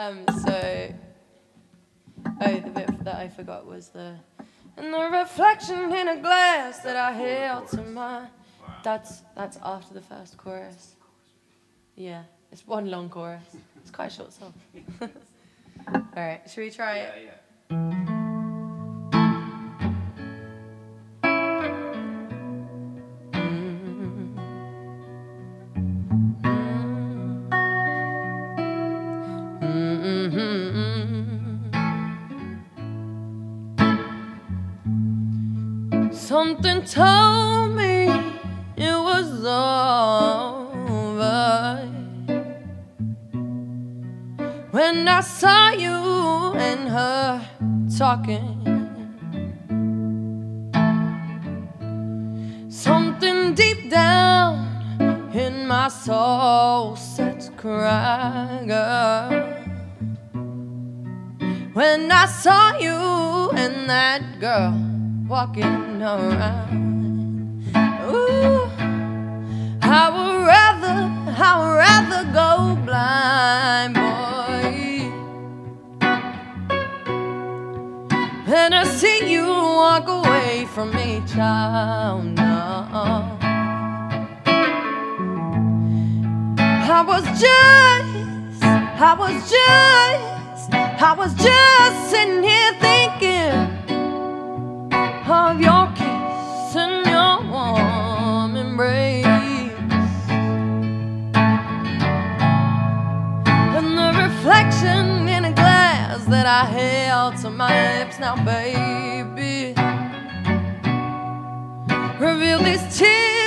Um, so, oh, the bit that I forgot was the, and the reflection in a glass that I held to my. That's that's after the first chorus. Yeah, it's one long chorus. It's quite a short song. All right, should we try it? yeah. Something told me it was over when I saw you and her talking. Something deep down in my soul said to cry, girl. When I saw you and that girl walking around, ooh, I would rather, I would rather go blind, boy, than to see you walk away from me, child. No. I was just, I was just, I was just sitting here thinking that I held to my lips now, baby. Reveal these tears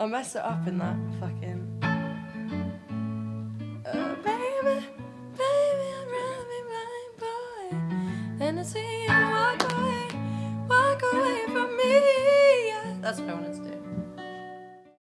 I messed it up in that fucking. Uh, baby, baby, I'd rather be boy than to see you walk away, walk away from me. That's what I want